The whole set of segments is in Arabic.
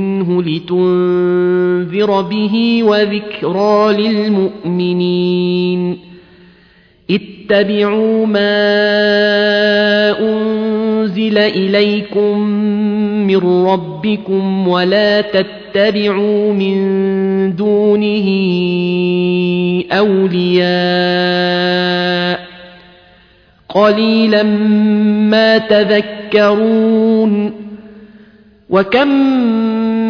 منه لتنذر به وذكرى للمؤمنين. اتبعوا ما أنزل إليكم من ربكم ولا تتبعوا من دونه أولياء. قليلا ما تذكرون. وكم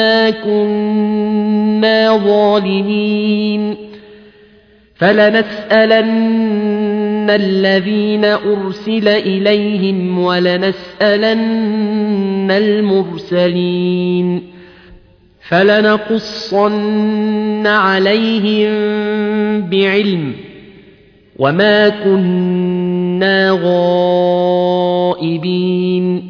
إنا كنا ظالمين. فلنسألن الذين أرسل إليهم ولنسألن المرسلين. فلنقصن عليهم بعلم وما كنا غائبين.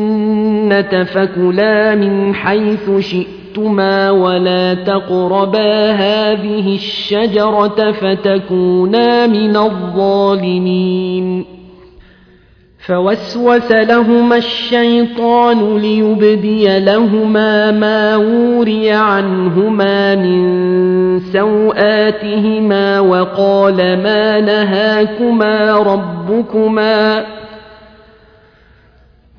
فكلا من حيث شئتما ولا تقربا هذه الشجرة فتكونا من الظالمين. فوسوس لهما الشيطان ليبدي لهما ما وري عنهما من سوآتهما وقال ما نهاكما ربكما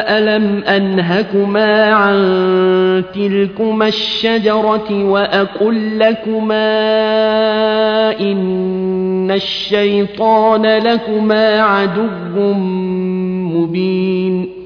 ألم أنهكما عن تلكما الشجرة وأقل لكما إن الشيطان لكما عدو مبين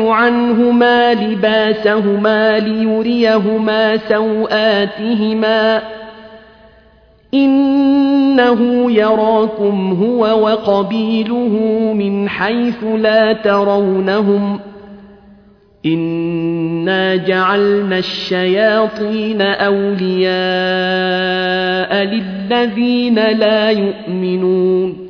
عنهما لباسهما ليريهما سوآتهما. إنه يراكم هو وقبيله من حيث لا ترونهم. إنا جعلنا الشياطين أولياء للذين لا يؤمنون.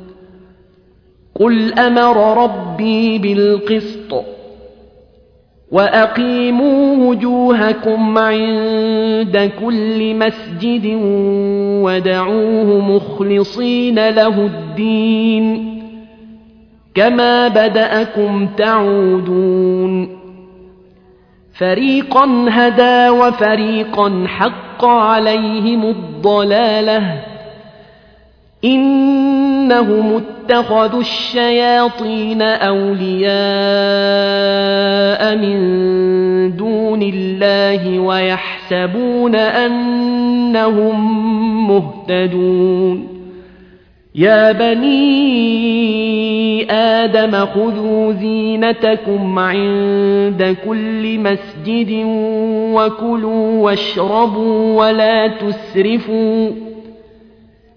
قل أمر ربي بالقسط وأقيموا وجوهكم عند كل مسجد ودعوه مخلصين له الدين كما بدأكم تعودون فريقا هدى وفريقا حق عليهم الضلاله إنهم اتخذوا الشياطين أولياء من دون الله ويحسبون أنهم مهتدون. يا بني آدم خذوا زينتكم عند كل مسجد وكلوا واشربوا ولا تسرفوا.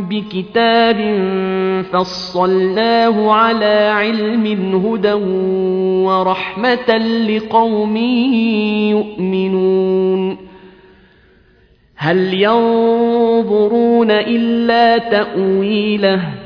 بكتاب فصلناه على علم هدى ورحمة لقوم يؤمنون. هل ينظرون إلا تأويله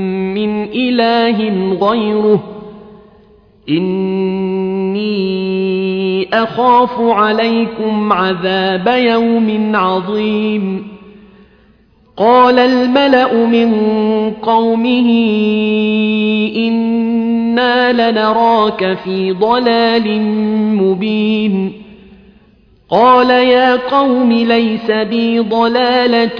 من إله غيره. إني أخاف عليكم عذاب يوم عظيم. قال الملأ من قومه إنا لنراك في ضلال مبين. قال يا قوم ليس بي ضلالة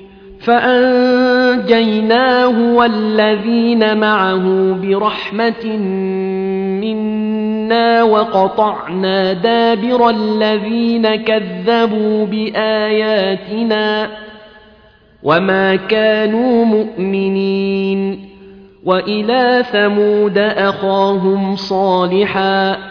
فأنجيناه والذين معه برحمة منا وقطعنا دابر الذين كذبوا بآياتنا وما كانوا مؤمنين وإلى ثمود أخاهم صالحا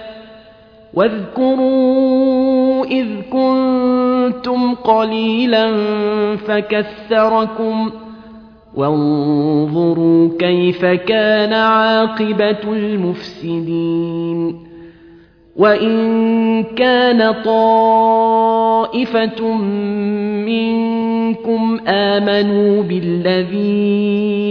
واذكروا إذ كنتم قليلا فكثركم وانظروا كيف كان عاقبة المفسدين وإن كان طائفة منكم آمنوا بالذي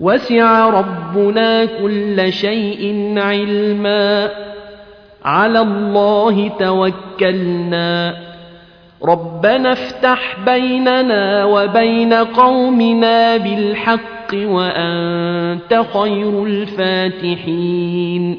وسع ربنا كل شيء علما. على الله توكلنا. ربنا افتح بيننا وبين قومنا بالحق وأنت خير الفاتحين.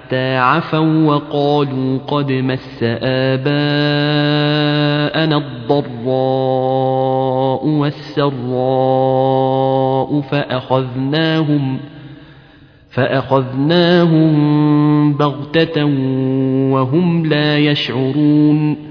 حتى عفوا وقالوا قد مس آباءنا الضراء والسراء فأخذناهم فأخذناهم بغتة وهم لا يشعرون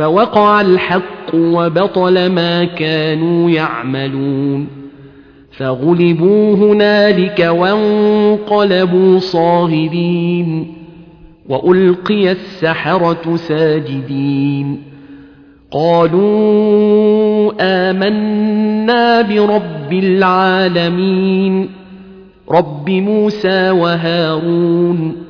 فوقع الحق وبطل ما كانوا يعملون. فغلبوا هنالك وانقلبوا صاغرين. وألقي السحرة ساجدين. قالوا آمنا برب العالمين. رب موسى وهارون.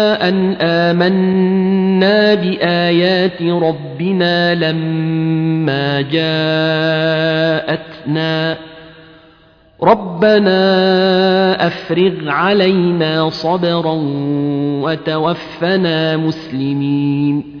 أن آمنا بآيات ربنا لما جاءتنا. ربنا أفرغ علينا صبرا وتوفنا مسلمين.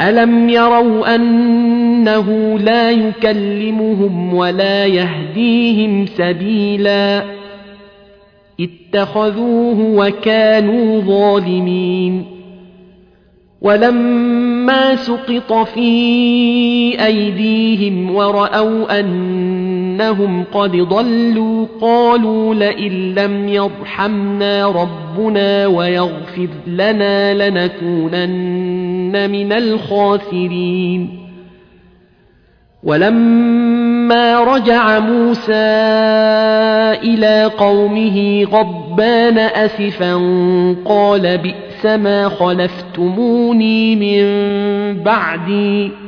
ألم يروا أنه لا يكلمهم ولا يهديهم سبيلا اتخذوه وكانوا ظالمين ولما سقط في أيديهم ورأوا أنهم قد ضلوا قالوا لئن لم يرحمنا ربنا ويغفر لنا لنكونن من الخاسرين. ولما رجع موسى إلى قومه غضبان أسفا قال بئس ما خلفتموني من بعدي.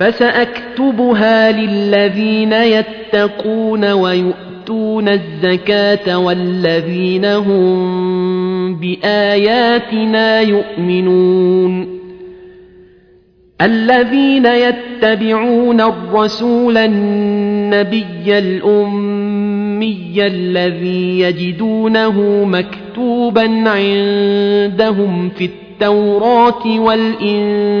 فسأكتبها للذين يتقون ويؤتون الزكاة والذين هم بآياتنا يؤمنون الذين يتبعون الرسول النبي الأمي الذي يجدونه مكتوبا عندهم في التوراة والإنجيل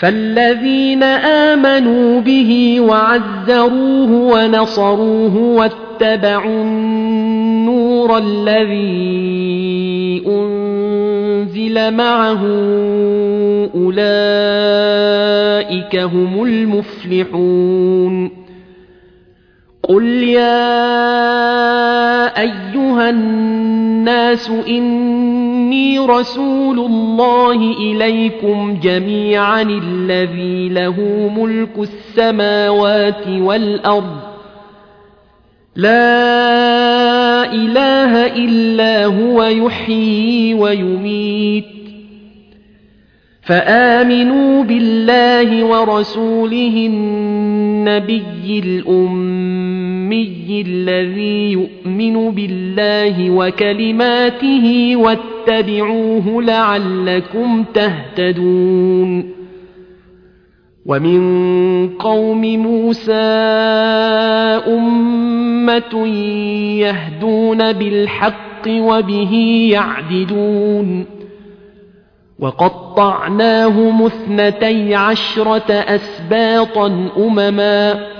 فالذين آمنوا به وعزروه ونصروه واتبعوا النور الذي أنزل معه أولئك هم المفلحون قل يا أيها الناس إني رسول الله إليكم جميعا الذي له ملك السماوات والأرض لا إله إلا هو يحيي ويميت فآمنوا بالله ورسوله النبي الأمي الذي يؤمن بالله وكلماته واتبعوه لعلكم تهتدون. ومن قوم موسى أمة يهدون بالحق وبه يعدلون. وقطعناهم اثنتي عشرة أسباطا أمما.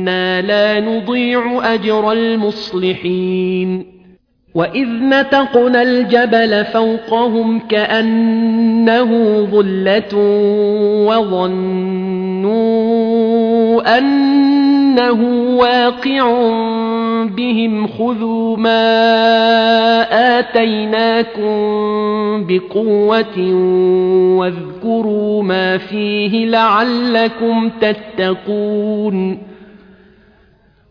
أنا لا نضيع اجر المصلحين واذ نتقنا الجبل فوقهم كانه ظله وظنوا انه واقع بهم خذوا ما آتيناكم بقوة واذكروا ما فيه لعلكم تتقون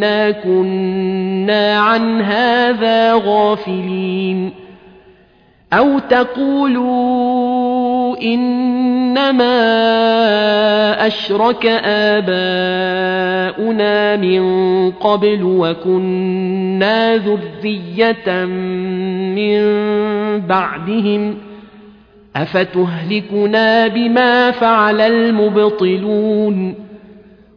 إنا كنا عن هذا غافلين. أو تقولوا إنما أشرك آباؤنا من قبل وكنا ذرية من بعدهم ۖ. أفتهلكنا بما فعل المبطلون؟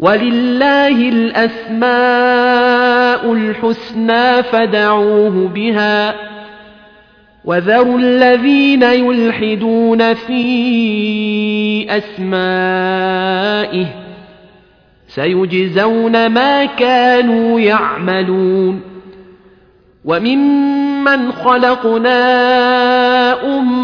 ولله الأسماء الحسنى فدعوه بها وذروا الذين يلحدون في أسمائه سيجزون ما كانوا يعملون وممن خلقنا أمة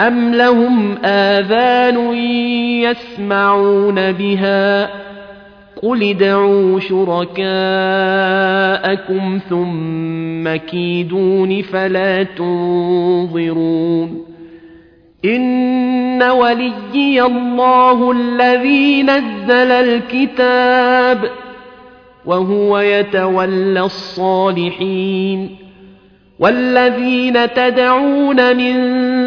أم لهم آذان يسمعون بها قل ادعوا شركاءكم ثم كيدون فلا تنظرون إن وليي الله الذي نزل الكتاب وهو يتولى الصالحين والذين تدعون من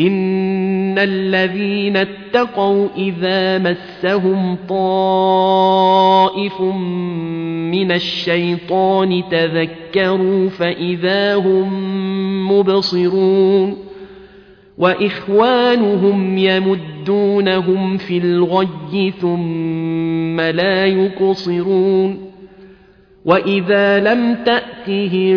إن الذين اتقوا إذا مسهم طائف من الشيطان تذكروا فإذا هم مبصرون وإخوانهم يمدونهم في الغي ثم لا يقصرون وإذا لم تأتهم